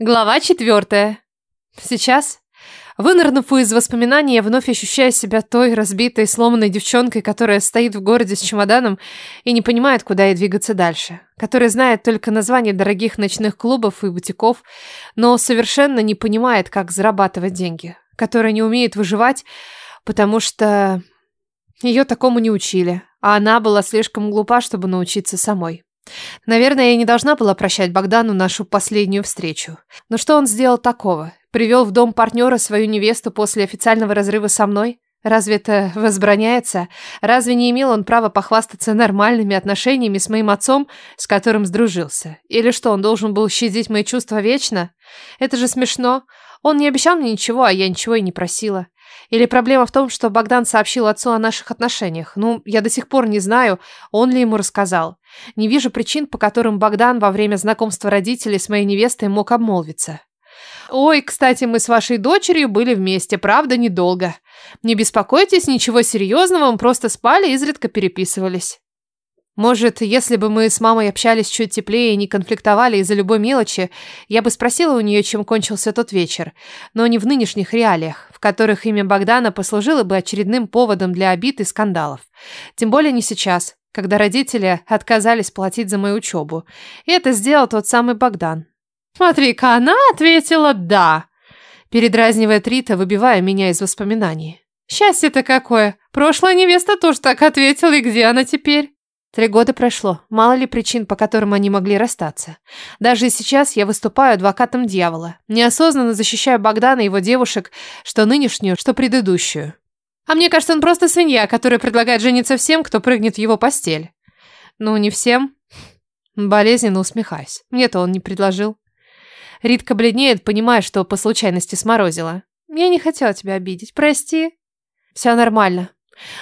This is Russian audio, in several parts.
Глава четвертая. Сейчас, вынырнув из воспоминаний, я вновь ощущаю себя той разбитой, сломанной девчонкой, которая стоит в городе с чемоданом и не понимает, куда ей двигаться дальше, которая знает только название дорогих ночных клубов и бутиков, но совершенно не понимает, как зарабатывать деньги, которая не умеет выживать, потому что ее такому не учили, а она была слишком глупа, чтобы научиться самой. Наверное, я не должна была прощать Богдану нашу последнюю встречу. Но что он сделал такого? Привел в дом партнера свою невесту после официального разрыва со мной? Разве это возбраняется? Разве не имел он права похвастаться нормальными отношениями с моим отцом, с которым сдружился? Или что, он должен был щадить мои чувства вечно? Это же смешно. Он не обещал мне ничего, а я ничего и не просила. Или проблема в том, что Богдан сообщил отцу о наших отношениях? Ну, я до сих пор не знаю, он ли ему рассказал. Не вижу причин, по которым Богдан во время знакомства родителей с моей невестой мог обмолвиться. Ой, кстати, мы с вашей дочерью были вместе, правда, недолго. Не беспокойтесь, ничего серьезного, мы просто спали и изредка переписывались. Может, если бы мы с мамой общались чуть теплее и не конфликтовали из-за любой мелочи, я бы спросила у нее, чем кончился тот вечер, но не в нынешних реалиях, в которых имя Богдана послужило бы очередным поводом для обид и скандалов. Тем более не сейчас, когда родители отказались платить за мою учебу. И это сделал тот самый Богдан. «Смотри-ка, она ответила «да», передразнивая Трита, выбивая меня из воспоминаний. «Счастье-то какое! Прошлая невеста тоже так ответила, и где она теперь?» Три года прошло, мало ли причин, по которым они могли расстаться. Даже сейчас я выступаю адвокатом дьявола. Неосознанно защищаю Богдана и его девушек, что нынешнюю, что предыдущую. А мне кажется, он просто свинья, которая предлагает жениться всем, кто прыгнет в его постель. Ну, не всем. Болезненно усмехаюсь. Мне-то он не предложил. Ритка бледнеет, понимая, что по случайности сморозила. Я не хотела тебя обидеть, прости. Все нормально.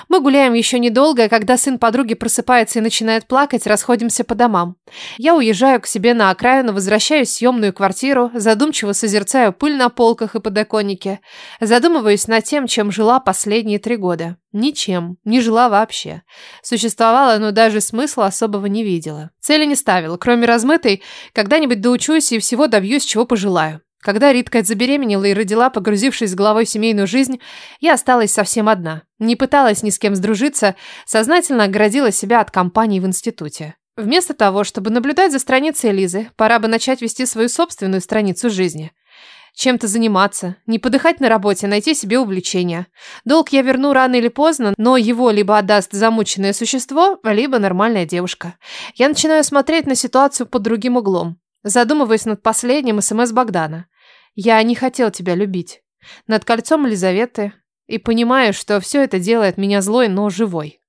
Мы гуляем еще недолго, а когда сын подруги просыпается и начинает плакать, расходимся по домам. Я уезжаю к себе на окраину, возвращаюсь в съемную квартиру, задумчиво созерцаю пыль на полках и подоконнике, задумываюсь над тем, чем жила последние три года. Ничем, не жила вообще. Существовала, но даже смысла особого не видела. Цели не ставила, кроме размытой, когда-нибудь доучусь и всего добьюсь, чего пожелаю. Когда Ритка забеременела и родила, погрузившись с головой в семейную жизнь, я осталась совсем одна. Не пыталась ни с кем сдружиться, сознательно оградила себя от компаний в институте. Вместо того, чтобы наблюдать за страницей Лизы, пора бы начать вести свою собственную страницу жизни. Чем-то заниматься, не подыхать на работе, найти себе увлечение. Долг я верну рано или поздно, но его либо отдаст замученное существо, либо нормальная девушка. Я начинаю смотреть на ситуацию под другим углом. Задумываясь над последним СМС Богдана. Я не хотел тебя любить. Над кольцом Елизаветы. И понимаю, что все это делает меня злой, но живой.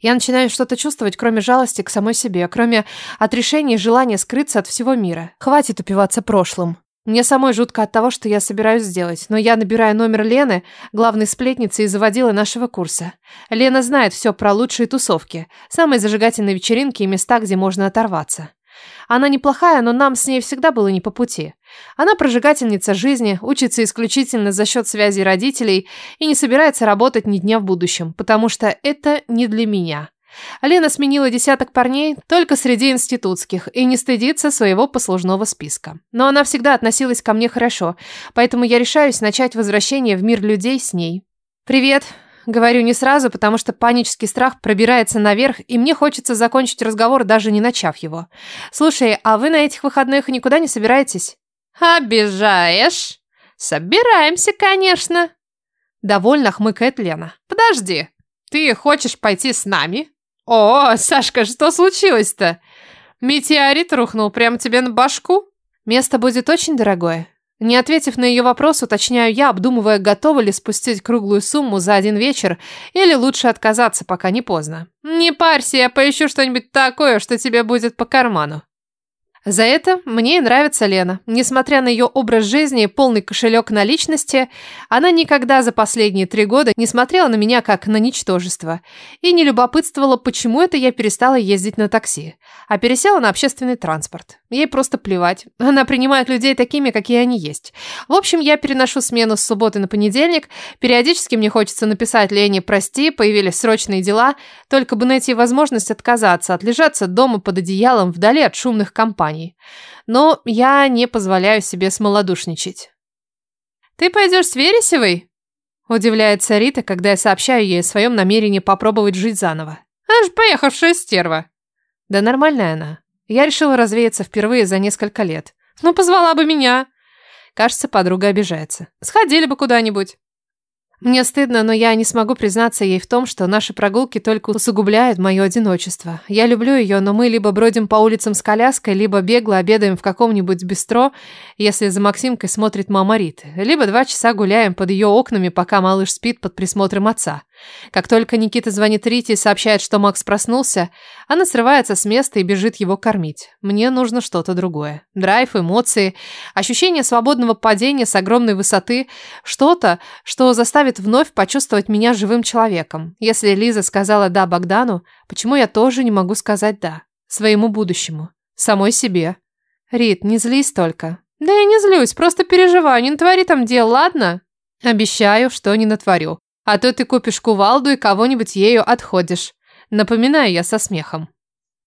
Я начинаю что-то чувствовать, кроме жалости к самой себе, кроме отрешения и желания скрыться от всего мира. Хватит упиваться прошлым. Мне самой жутко от того, что я собираюсь сделать, но я набираю номер Лены, главной сплетницы и заводила нашего курса. Лена знает все про лучшие тусовки, самые зажигательные вечеринки и места, где можно оторваться. Она неплохая, но нам с ней всегда было не по пути. Она прожигательница жизни, учится исключительно за счет связей родителей и не собирается работать ни дня в будущем, потому что это не для меня. Лена сменила десяток парней только среди институтских и не стыдится своего послужного списка. Но она всегда относилась ко мне хорошо, поэтому я решаюсь начать возвращение в мир людей с ней. «Привет», Говорю не сразу, потому что панический страх пробирается наверх, и мне хочется закончить разговор, даже не начав его. «Слушай, а вы на этих выходных никуда не собираетесь?» «Обижаешь?» «Собираемся, конечно!» Довольно хмыкает Лена. «Подожди, ты хочешь пойти с нами?» «О, Сашка, что случилось-то? Метеорит рухнул прямо тебе на башку?» «Место будет очень дорогое». Не ответив на ее вопрос, уточняю я, обдумывая, готова ли спустить круглую сумму за один вечер, или лучше отказаться, пока не поздно. «Не парься, я поищу что-нибудь такое, что тебе будет по карману». За это мне и нравится Лена. Несмотря на ее образ жизни и полный кошелек наличности, она никогда за последние три года не смотрела на меня как на ничтожество и не любопытствовала, почему это я перестала ездить на такси, а пересела на общественный транспорт. Ей просто плевать. Она принимает людей такими, какие они есть. В общем, я переношу смену с субботы на понедельник. Периодически мне хочется написать Лене «Прости, появились срочные дела», только бы найти возможность отказаться, отлежаться дома под одеялом вдали от шумных компаний компанией. Но я не позволяю себе смолодушничать. «Ты пойдешь с Вересевой?» Удивляется Рита, когда я сообщаю ей о своем намерении попробовать жить заново. «Она же поехавшая стерва!» Да нормальная она. Я решила развеяться впервые за несколько лет. Ну, позвала бы меня. Кажется, подруга обижается. Сходили бы куда-нибудь. Мне стыдно, но я не смогу признаться ей в том, что наши прогулки только усугубляют мое одиночество. Я люблю ее, но мы либо бродим по улицам с коляской, либо бегло обедаем в каком-нибудь бистро, если за Максимкой смотрит мама Риты, либо два часа гуляем под ее окнами, пока малыш спит под присмотром отца. Как только Никита звонит Рите и сообщает, что Макс проснулся, она срывается с места и бежит его кормить. Мне нужно что-то другое. Драйв, эмоции, ощущение свободного падения с огромной высоты, что-то, что заставит вновь почувствовать меня живым человеком. Если Лиза сказала «да» Богдану, почему я тоже не могу сказать «да» своему будущему, самой себе? Рит, не злись только. Да я не злюсь, просто переживаю, не натвори там дел, ладно? Обещаю, что не натворю. А то ты купишь кувалду и кого-нибудь ею отходишь. Напоминаю я со смехом.